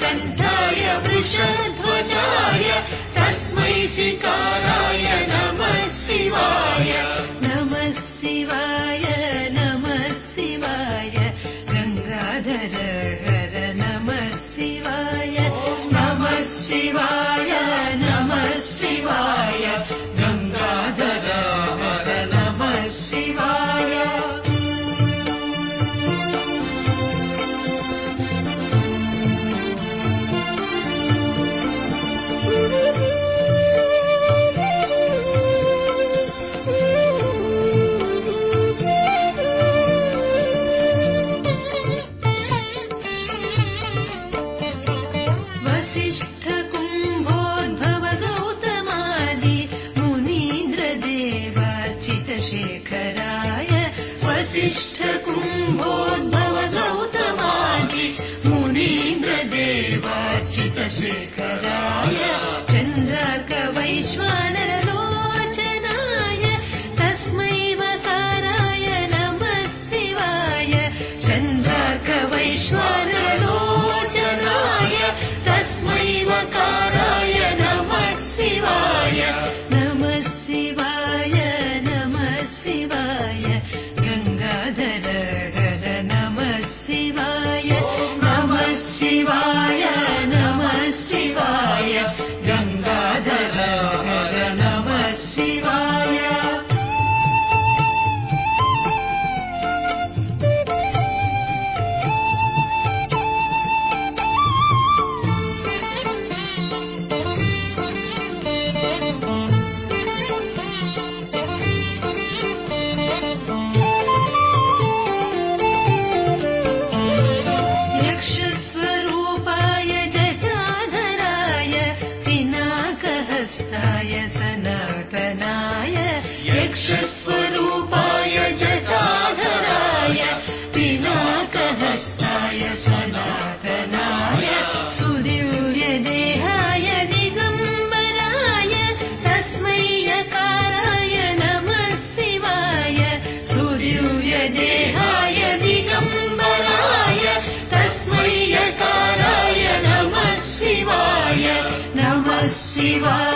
श्रीनीलकण्ठाय शिवा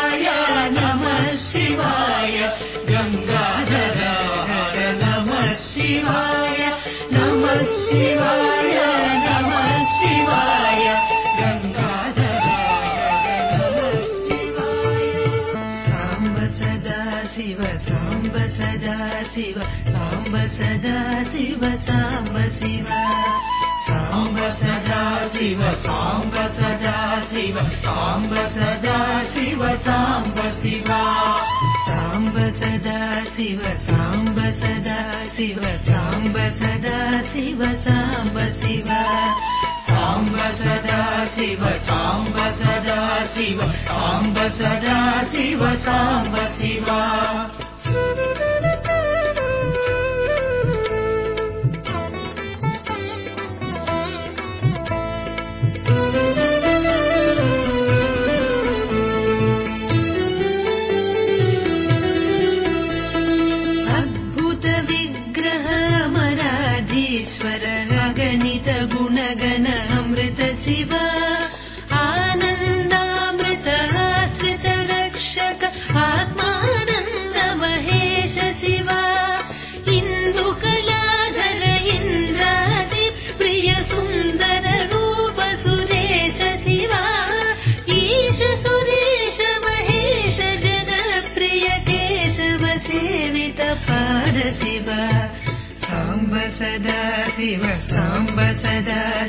साम्ब सदा शिव साम्ब शिवा साम्ब सदा शिव साम्ब सदा शिव साम्ब सदा शिव साम्ब शिवा साम्ब सदा शिव साम्ब सदा शिव साम्ब सदा शिव साम्ब शिवा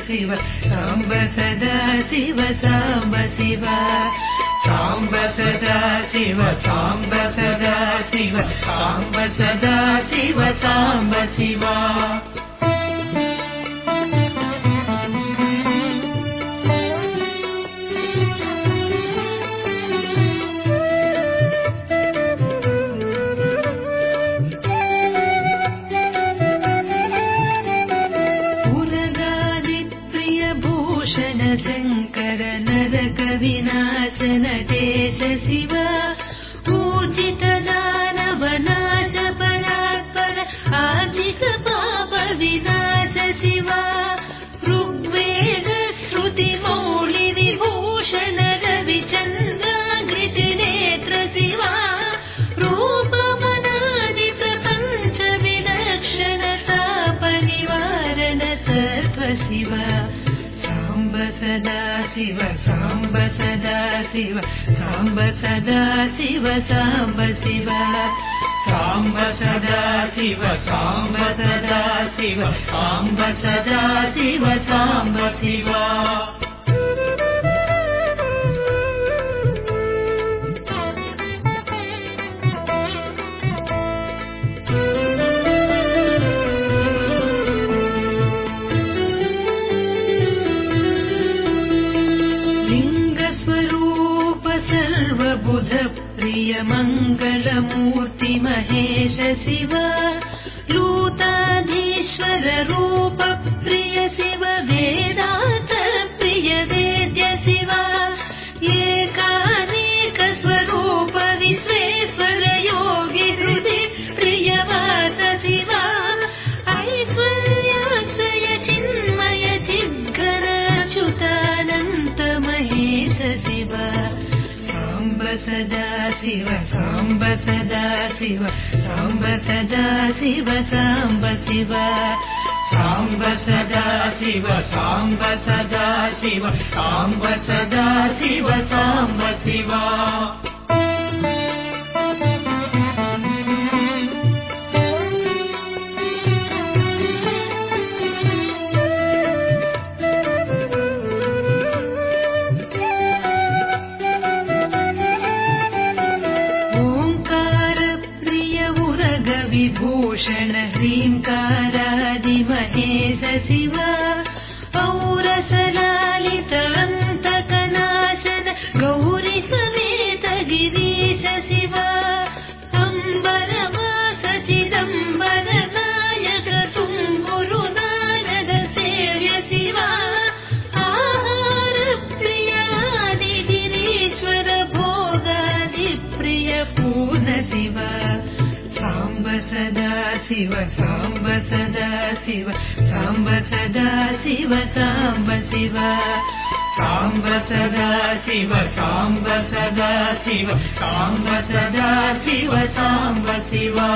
शिव साम्ब सदा शिव साम्ब शिव साम्ब सदा शिव साम्ब सदा शिव साम्ब सदा शिव साम्ब शिवा साम्ब सदा शिव साम्ब शिव। साम्ब सदा शिव साम्ब सदा शिव साम्ब सदा शिव साम्ब शिवा मङ्गलमूर्ति महेश शिव लूताधीश्वर रूप सदा शिव साम्ब सदा शिव साम्ब सदा शिव साम्ब शिव साम्ब सदा शिव साम्ब सदा शिव साम्ब सदा शिव साम्ब शिवा शिव साम्ब सदा शिव साम्ब सदा शिव साम्ब शिव साम्ब सदा शिव साम्ब सदा शिव साम्ब सदा शिव साम्ब शिवा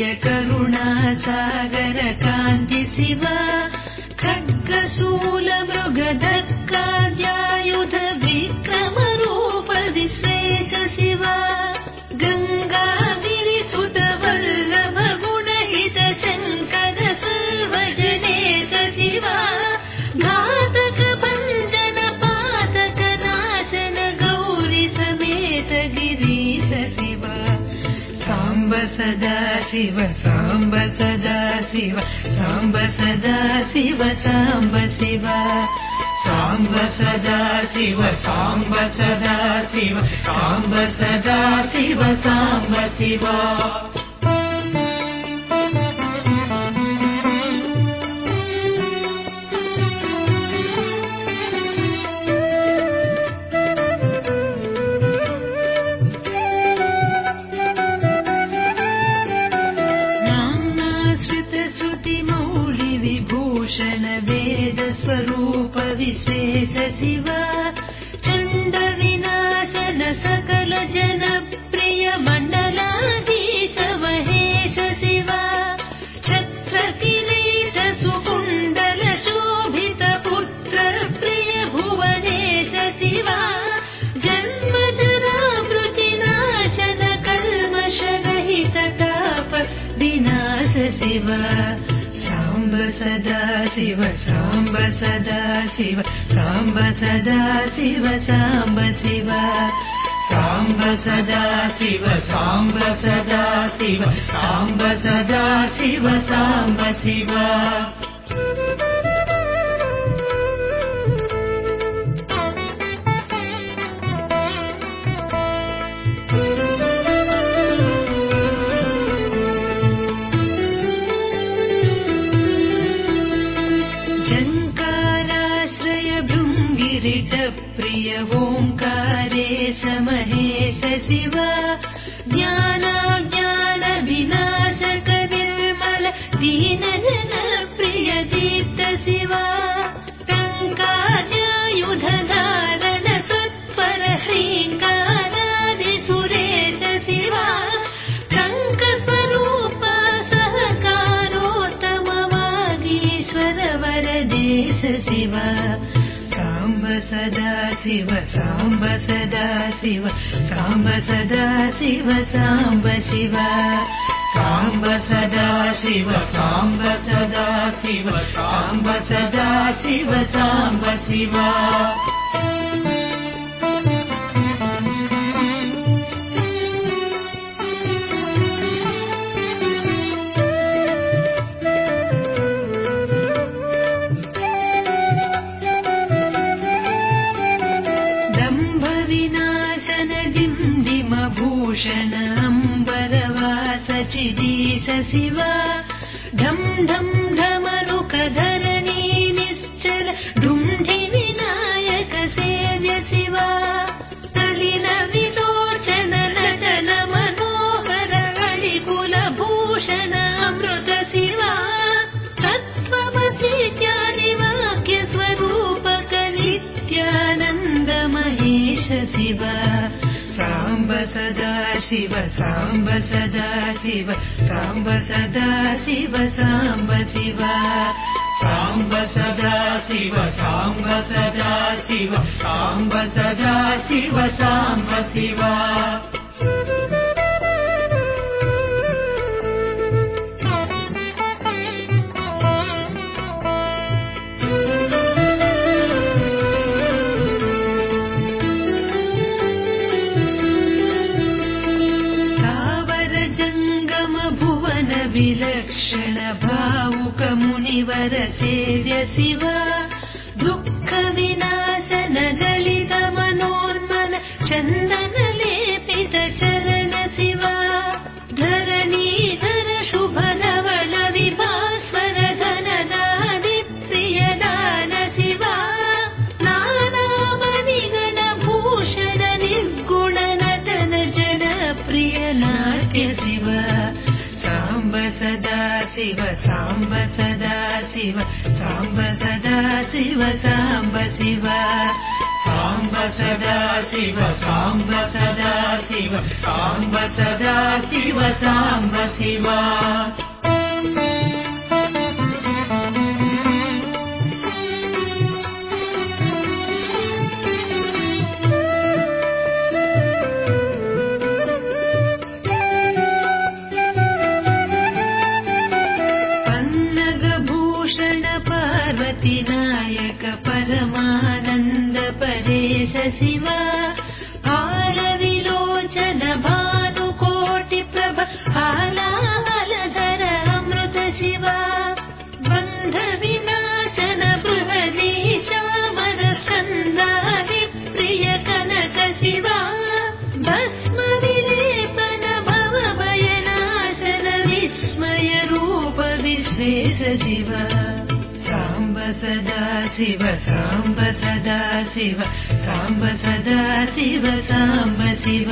करुणा सागर कान्ति शिवा। शिव साम्ब सदा शिव साम्ब सदा शिव साम्ब शिव। साम्ब सदा शिव साम्ब सदा शिव साम्ब सदा शिव साम्ब शिव विश्वेश शिव प्रिय ओङ्कारे समहेश शिव ज्ञानाज्ञान शिव साम्ब सदा शिव साम्ब शिव। साम्ब सदा शिव साम्ब सदा शिव साम्ब सदा शिव साम्ब शिव शिव। ढम् ढम् ढमरुक शिव साम्ब सदा शिव साम्ब सदा शिव साम्ब शिव। साम्ब सदा शिव साम्ब सदा शिव साम्ब सदा शिव साम्ब शिव मुनिवर सेव्य शिव दुःख विनाशन दलित मनोन्मन चन्दन लेपित चरण शिव धरणीधर शुभ धवल विभास्वर धन दादि प्रिय दान शिव नानामणिगण भूषण निर्गुण नटन जन प्रिय नाट्य शिव साम्ब सदा शिव साम्ब सदा साम्ब सदा शिव साम्ब शिव। साम्ब सदा शिव साम्ब सदा शिव साम्ब सदा शिव साम्ब शिव शिव साम्ब सदा शिव साम्ब सदा शिव साम्ब शिव।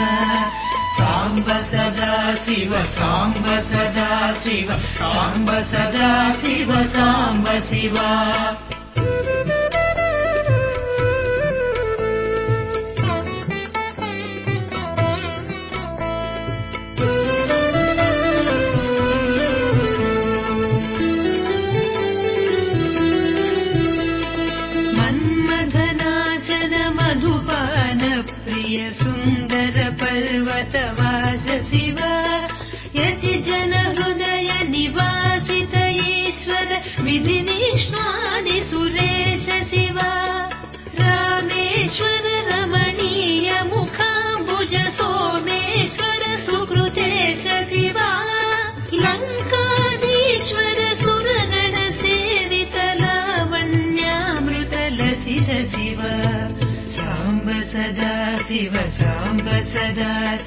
साम्ब सदा शिव साम्ब सदा शिव साम्ब सदा शिव साम्ब शिव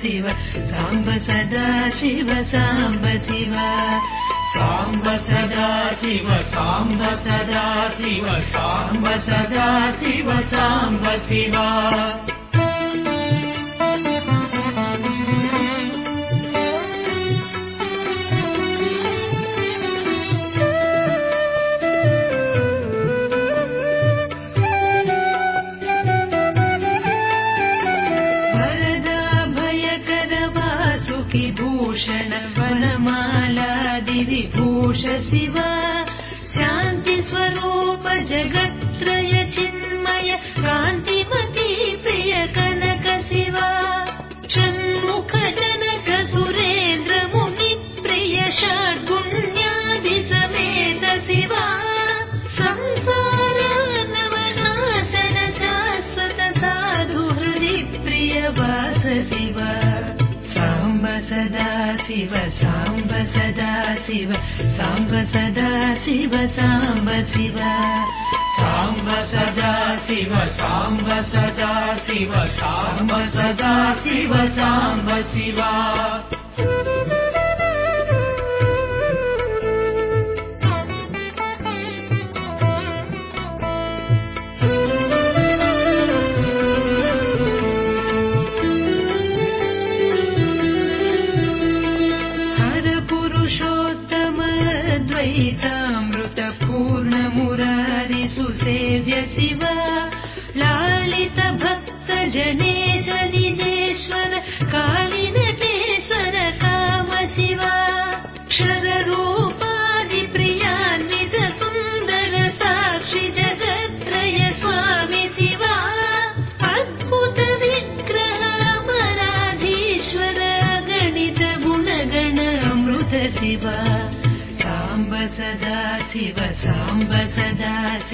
शिव साम्ब सदा शिव साम्ब शिव। साम्ब सदा शिव साम्ब सदा शिव साम्ब सदा शिव साम्ब शिव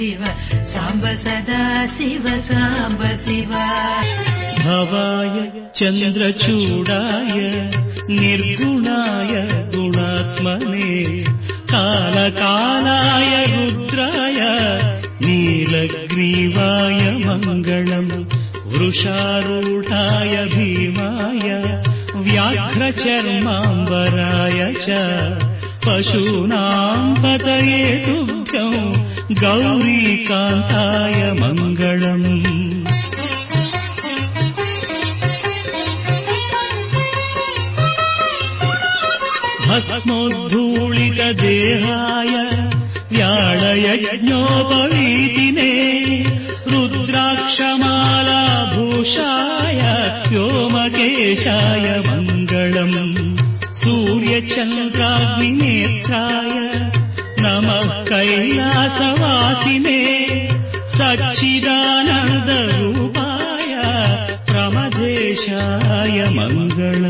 शिव साम्ब सदा शिव साम्ब शिव। भवाय चन्द्रचूडाय निर्गुणाय गुणात्मने कालकालाय रुद्राय नीलग्रीवाय मङ्गलम् वृषारूढाय भीमाय व्याघ्रचर्माम्बराय च पशूनाम् पतये तुभ्यम् गौरीकान्ताय मङ्गलम्। भस्मोद्धूलितदेहाय व्याळयज्ञोपवीतिने रुद्राक्षमालाभूषाय व्योमकेशाय मङ्गलम्। सूर्यचन्द्राग्निनेत्राय नमः कैलासवासिने सच्चिदानन्दरूपाय प्रमदेशाय मङ्गलम्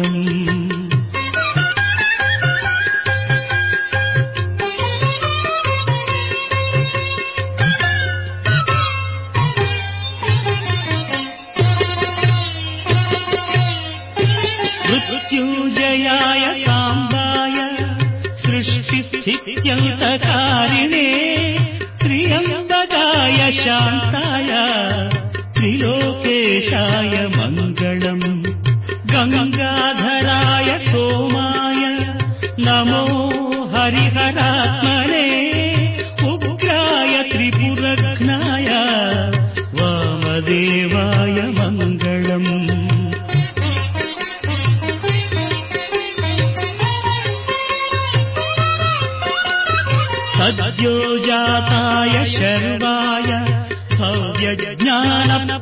सद्यो जाताय शर्वाय भव्यज्ञानप्रदायिने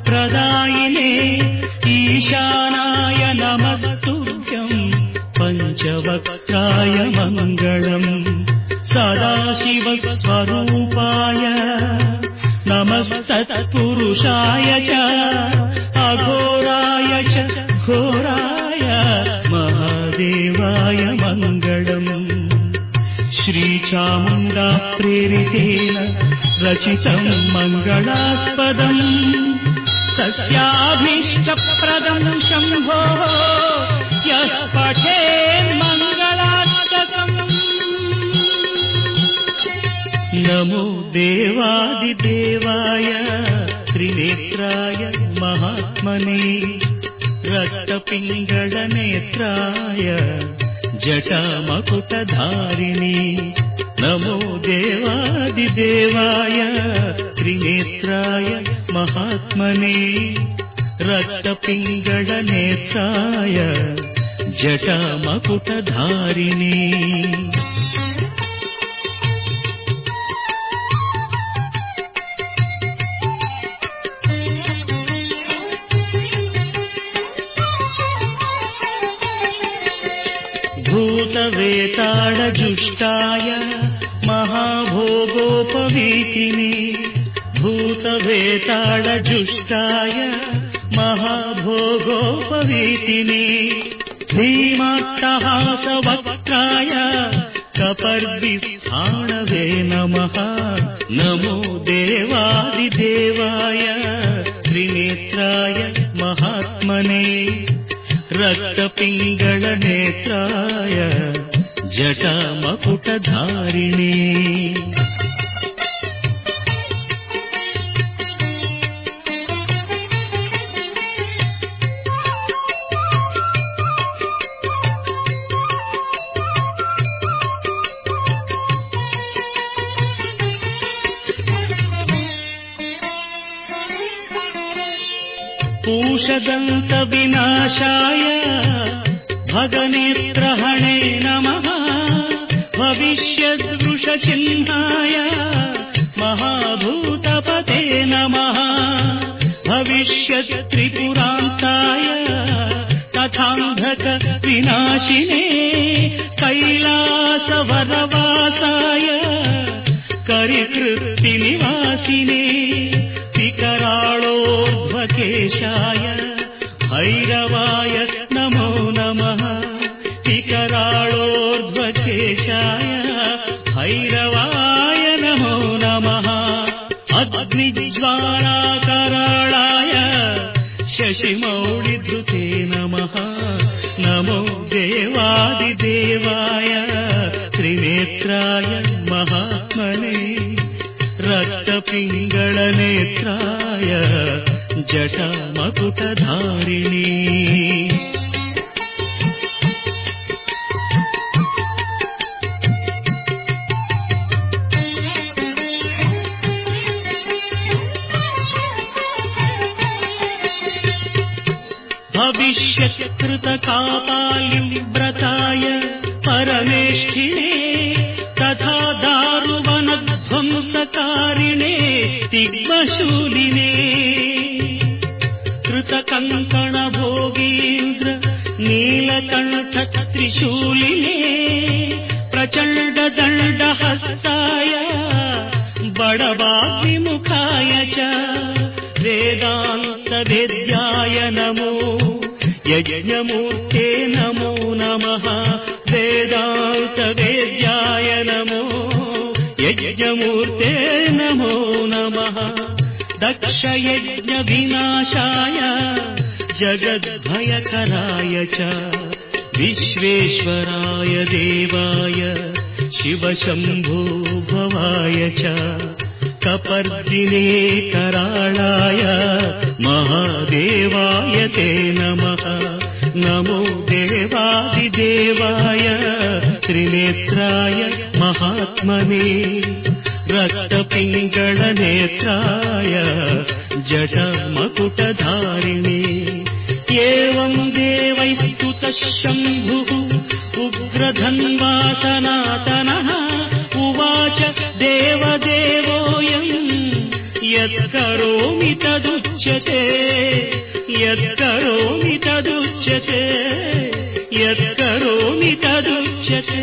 ईशानाय नमस्तुभ्यम् पञ्चवक्त्राय मङ्गलम् सदाशिवस्वरूपाय नमस्तत्पुरुषाय च अघोराय च घोराय महादेवाय मङ्गलम् श्रीचामुण्डा प्रेरितेन रचितम् मङ्गलास्पदम्। तस्याभीष्टप्रदम् शम्भो यः पठेन्मङ्गलाष्टकम् नमो देवादिदेवाय त्रिनेत्राय महात्मने रक्तपिङ्गळनेत्राय जटामकुटधारिणे। नमो देवादिदेवाय त्रिनेत्राय महात्मने। रक्तपिङ्गळनेत्राय जटामकुटधारिणे भूतवेताडजुष्टाय महाभोगोपवीतिने भूतवेताडजुष्टाय महाभोगोपवीतिने भीमाट्टहासवक्त्राय कपर्दिस्थाणवे नमः। नमो देवादिदेवाय त्रिनेत्राय महात्मने रक्तपिङ्गळनेत्राय जटामकुटधारिणे पूषदन्तविनाशाय भगनेत्रहणे नमः। भविष्यद्वृषचिह्नाय महाभूतपते नमः। भविष्यत्त्रिपुरान्ताय तथान्धक विनाशिने कैलासवरवासाय करिकृत्तिनिवासिने विकराळोर्ध्वकेशाय भैरवाय नमो नमः। विकराळोर्ध्वकेशाय भैरवाय नमो नमः। अग्निज्वालाकराळाय शशिमौळिधृते नमः। नमो देवादिदेवाय। त्रिनेत्राय महात्मने। रक्तपिङ्गळनेत्राय जटामकुटधारिणी। भविष्यत्कृतकापालिव्रताय परमेष्ठिने तथा दारुवनध्वंसकारिणे तिग्मशूलिने नीलकण्ठत्रिशूलिने प्रचण्डदण्डहस्ताय बडवाग्निमुखाय च वेदान्तवेद्याय नमो यज्ञमूर्ते नमो नमः वेदान्तवेद्याय नमो यज्ञमूर्ते नमो नमः दक्षयज्ञविनाशाय जगद्भयकराय च विश्वेश्वराय देवाय शिवशम्भो भवाय च कपर्दिने कराळाय महादेवाय ते नमः। नमो देवादिदेवाय त्रिनेत्राय महात्मने रक्तपिङ्गळनेत्राय जटमकुटधारिणे एवम् देवैस्तुतः शम्भुः उग्रधन्वा सनातनः उवाच देवदेवोऽयम् यत्करोमि तदुच्यते यत्करोमि तदुच्यते यत्करोमि तदुच्यते।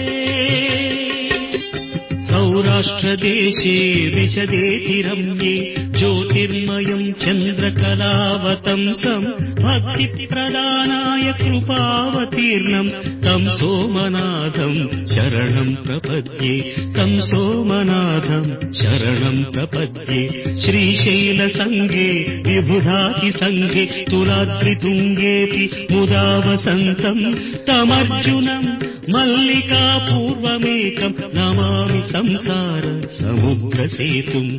सौराष्ट्रदेशे विशदेति रम्ये ज्योतिर्मयम् चन्द्रकलावतंसम् भक्तिप्रदानाय कृपावतीर्णम् तम् सोमनाथम् शरणम् प्रपद्ये तम् सोमनाथम् शरणम् प्रपद्ये श्रीशैलसङ्गे विबुधातिसङ्गे तुलाद्रितुङ्गेऽपि मुदा वसन्तम् तमर्जुनम् मल्लिकापूर्वमेकम् नमामि संसार समुद्रसेतुम्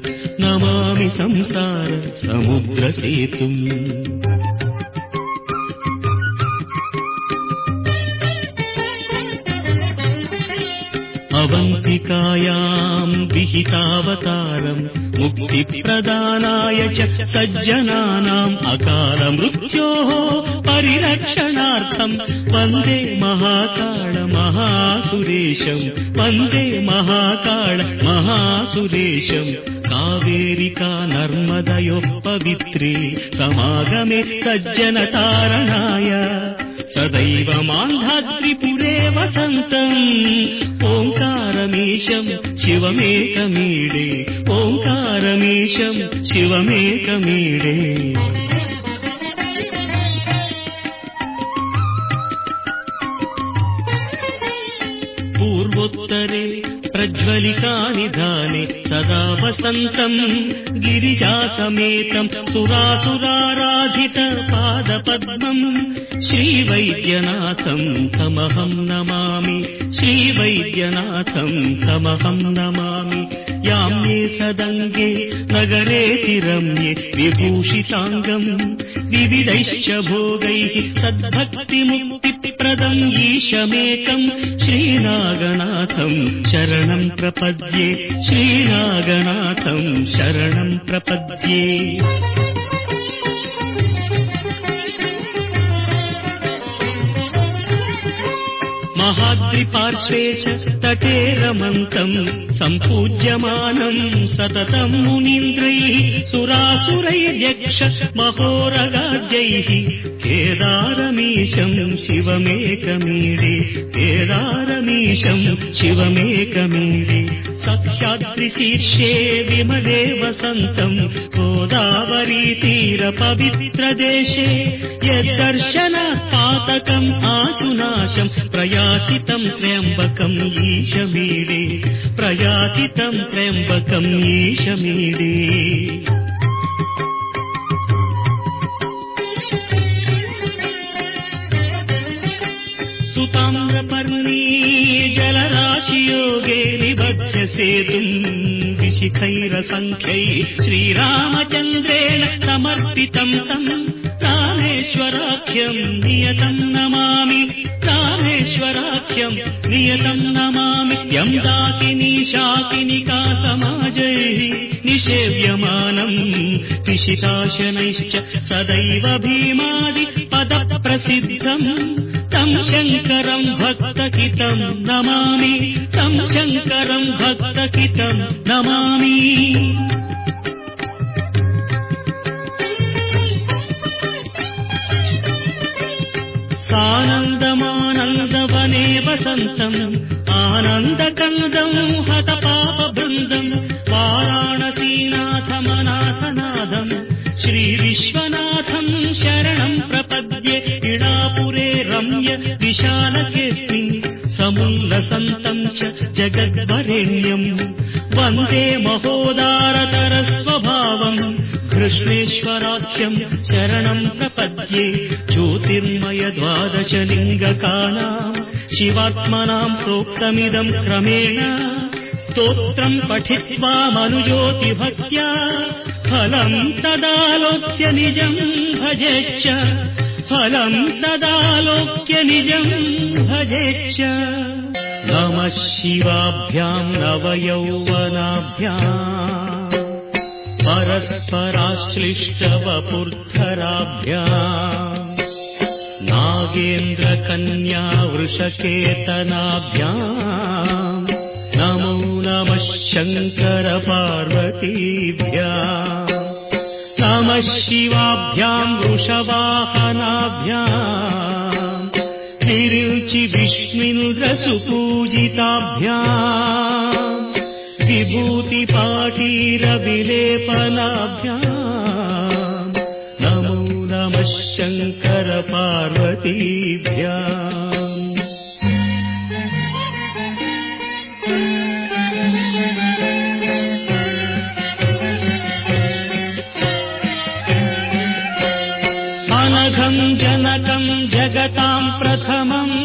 नमामि संसार समुद्रसेतुम् अवन्तिकायाम् विहितावतारम् मुक्तिप्रदानाय च सज्जनानाम् अकालमृत्योः परिरक्षणार्थम् वन्दे महाकाळ महासुरेशम् वन्दे महाकाळ महासुरेशम् कावेरिका नर्मदयोः पवित्रे समागमे सज्जनतारणाय। सदैव मान्धाद्रिपुरे वसन्तम् ఓంకారమీశం శివమేకమీడే ఓంకారమీశం శివమేకమీడే పూర్వోత్తరే ప్రజ్వలికానిధానే సదా వసంతం గిరిజా సమేతం సురాసురారాధిత పాద పద్మం श्रीवैद्यनाथम् तमहम् नमामि। श्रीवैद्यनाथम् तमहम् नमामि। याम्ये सदङ्गे नगरेति रम्ये विभूषिताङ्गम् विविधैश्च भोगैः सद्भक्तिमुक्तिप्रदम् ईशमेकम् श्रीनागनाथम् शरणम् प्रपद्ये। श्रीनागनाथम् शरणम् प्रपद्ये महाद्रिपार्श्वे च तटे रमन्तम् सम्पूज्यमानम् सततम् मुनीन्द्रैः सुरासुरैर्यक्ष महोरगाद्यैः केदारमीशम् शिवमेकमीडे केदारमीशम् शिवमेकमीडे। सख्याद्रिशीर्षे विमले वसन्तम् गोदावरीतीरपवित्रदेशे यद्दर्शनात् पातकम् आशुनाशम् प्रयातितम् त्र्यम्बकम् ईशमीडे प्रयातितम् त्र्यम्बकम् ईशमीडे। सुताम्रपर्णी जलराशियोगे निबध्य सेतुम् विशिखैरसङ्ख्यै श्रीरामचन्द्रेण समर्पितम् तम् रामेश्वराख्यम् नियतम् नमामि रामेश्वराख्यम् नियतम् नमामि। यम् दाकिनी शाकिनिका समाजैः निषेव्यमानम् पिशिताशनैश्च सदैव भीमादि पदप्रसिद्धम् तम् शङ्करम् भक्तहितम् नमामि तम् शङ्करम् भक्तहितम् वसन्तम् आनन्दकन्दम् हतपापबृन्दम् वाराणसीनाथमनाथनाथम् श्रीविश्वनाथम् शरणम् प्रपद्ये इडापुरे रम्य विशालकेऽस्मिन् समुल्लसन्तम् च जगद्वरेण्यम् वन्दे महोदारतरस्वभावम् कृष्णेश्वराख्यम् शरणम् प्रपद्ये ज्योतिर्मय द्वादशलिङ्गकानाम् शिवात्मनाम् प्रोक्तमिदम् क्रमेण स्तोत्रम् पठित्वा मनुज्योतिभक्त्या फलम् तदालोक्य निजम् भजेच्च। फलम् तदालोक्य निजम् भजेच्च। नमः शिवाभ्याम् नवयौवनाभ्याम्। परस्पराश्लिष्टवपुर्धराभ्याम् नागेन्द्रकन्या वृषकेतनाभ्याम् नमो नमः शङ्करपार्वतीभ्याम् नमः शिवाभ्याम् वृषवाहनाभ्याम् तिरुचि विष्णुन्द्रसुपूजिताभ्याम् विभूतिपाटीरविलेपनाभ्याम् नमो नमः शङ्करपार्वतीभ्याम् अनघम् जनकम् जगताम् प्रथमम्।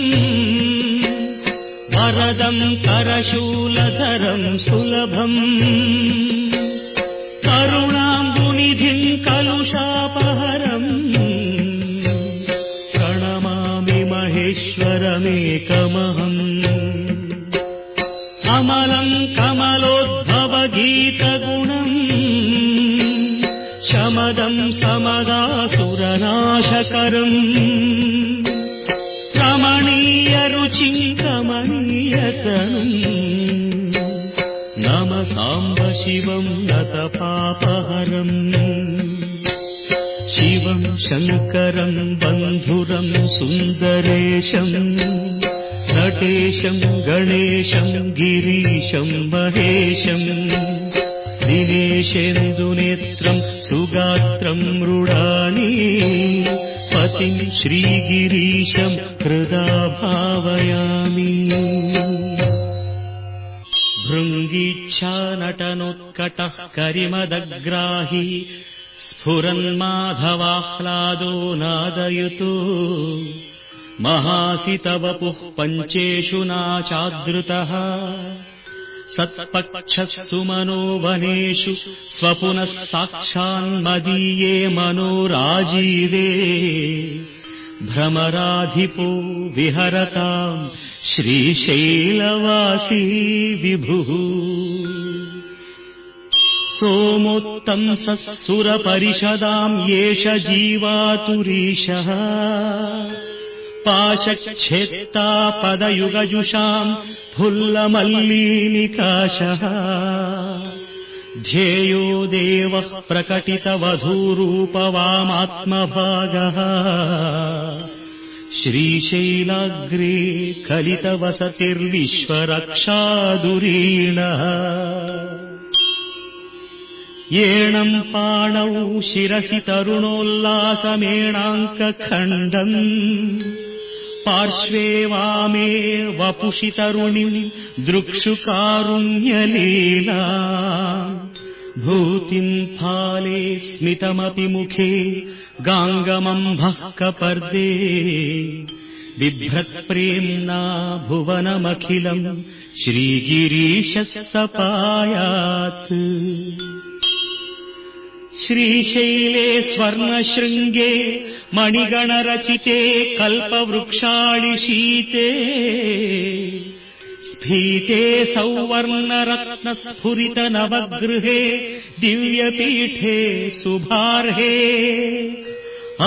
वरदम् करशूलधरम् सुलभम्। करुणाम्बुनिधिम् शमदम् समदासुरनाशकरम्। रमणीयरुचिम् कमनीयतनुम् नम साम्ब शिवम् नतपापहरम् शिवम् शङ्करम् बन्धुरम् सुन्दरेशम् नटेशम् गणेशम् गिरीशम् महेशम् दिनेशेन्दुनेत्रम् सुगात्रम् मृडानि पतिम् श्रीगिरीशम् हृदा भावयामि भृङ्गीच्छा नटनोत्कटः करिमदग्राही स्फुरन्माधवाह्लादो नादयतु। महासितवपुः पञ्चेषु नाचादृतः सत्पक्षः सुमनो वनेषु स्वपुनः साक्षान्मदीये मनोराजीवे। भ्रमराधिपो विहरताम् श्रीशैलवासी विभुः। सोमोत्तंसः सुरपरिषदाम् एष जीवातुरीशः पाशच्छेत्ता पदयुगजुषाम् फुल्लमल्लीनिकाशः ध्येयो देवः प्रकटितवधूरूपवामात्मभागः। श्रीशैलाग्रे कलितवसतिर्विश्वरक्षादुरीणः येणम् पाणौ शिरसि तरुणोल्लासमेणाङ्कखण्डम् पार्श्वे वामे वपुषि तरुणिम् दृक्षुकारुण्यलीला। भूतिम् फाले स्मितमपि मुखे गाङ्गमम्भः कपर्दे बिभ्रत्प्रेम्णा भुवनमखिलम् श्रीगिरीशः सपायात् श्रीशैले स्वर्णशृङ्गे मणिगणरचिते कल्पवृक्षाणि शीते स्फीते सौवर्णरत्नस्फुरितनवगृहे दिव्यपीठे शुभार्हे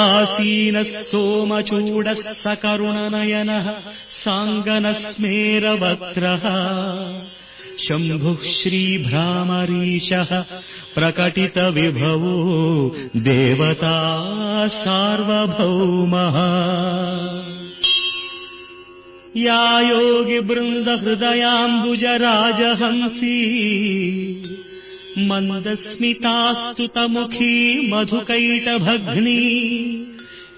आसीनः सोमचूडः सकरुणनयनः साङ्गनस्मेरवक्त्रः शम्भुः श्रीभ्रामरीशः प्रकटितविभवो देवता सार्वभौमः। या योगिवृन्दहृदयाम्बुजराजहंसी मन्दस्मितास्तुतमुखी मधुकैटभग्नी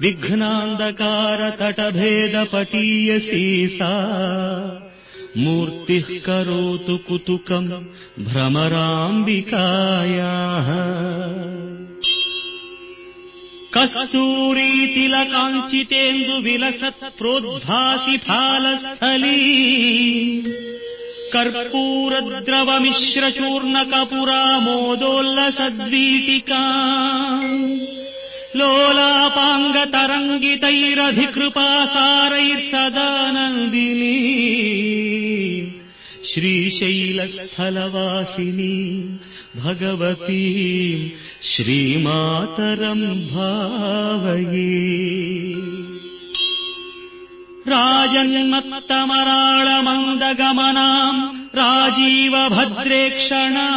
विघ्नान्धकारतटभेदपटीयसी सा मूर्तिः करोतु कुतुकम् भ्रमराम्बिकायाः। कस्तूरीतिलकाञ्चितेन्दु विलसत् प्रोद्भासि फालस्थली। कर्पूरद्रवमिश्रचूर्णकपुरा मोदोल्लसद्वीटिका लोलापाङ्गतरङ्गितैरधिकृपा सारैर्सदानन्दिनी श्रीशैलस्थलवासिनी भगवती श्रीमातरम् भावये राजन्मत्तमराळमन्दगमनाम् राजीवभद्रेक्षणा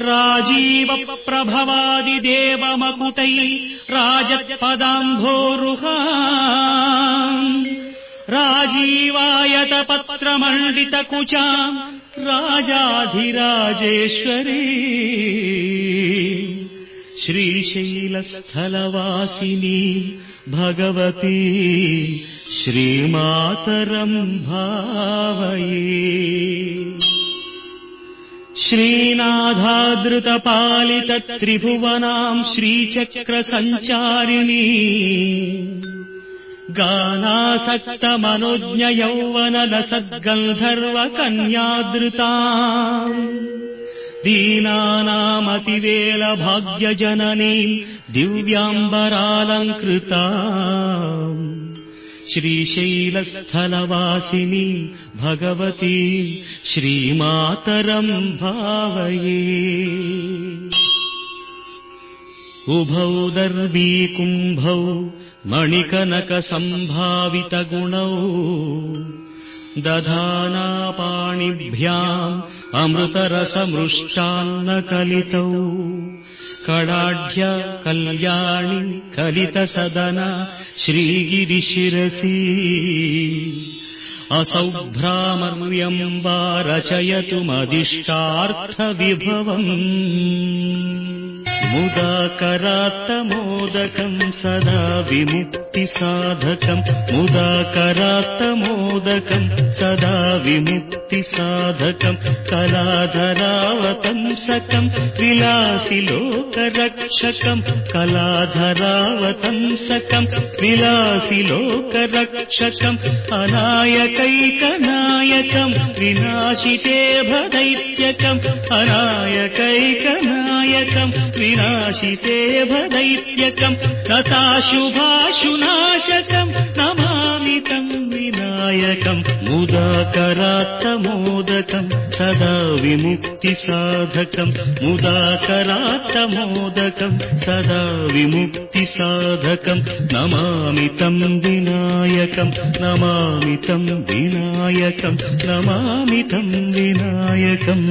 राजीवप्रभवादिदेवमकुटै राजत्पदाम्भोरुहा राजीवायतपत्रमण्डितकुचा राजाधिराजेश्वरी। श्रीशैलस्थलवासिनी भगवती श्रीमातरम् भावये श्रीनाथादृतपालितत्रिभुवनाम् श्रीचक्रसञ्चारिणी। गानासक्तमनुज्ञयौवनलसद्गन्धर्वकन्यादृता दीनानामतिवेलभाग्यजननी दिव्याम्बरालङ्कृता श्रीशैलस्थलवासिनी भगवती श्रीमातरम् भावये। उभौ दर्वीकुम्भौ मणिकनकसम्भावितगुणौ दधानापाणिभ्याम् अमृतरसमृष्टान्नकलितौ कडाढ्य कल्याणि कलितसदना श्रीगिरिशिरसि। असौ भ्रामर्यम् वा रचयतु मदिष्टार्थविभवम् मुदाकरात्तमोदकम् सदा विमुक्तिसाधकम् मुदाकरात्तमोदकम् सदा विमुक्तिसाधकम् कलाधरावतंसकम् विलासि लोकरक्षकम् कलाधरावतंसकम् विलासि लोकरक्षकम् अनायकैकनायकम् विनाशिते भदैत्यकम् अनायकैकनायकम् विनाशिते भदैत्यकम् तथाशुभाशुनाशकम् नमामि तम् विनायकम् मुदाकरात्तमोदकम् सदा विमुक्तिसाधकम् मुदाकरात्तमोदकम् सदा विमुक्तिसाधकम् नमामि तम् विनायकम् नमामि तम् विनायकम् नमामि तम् विनायकम्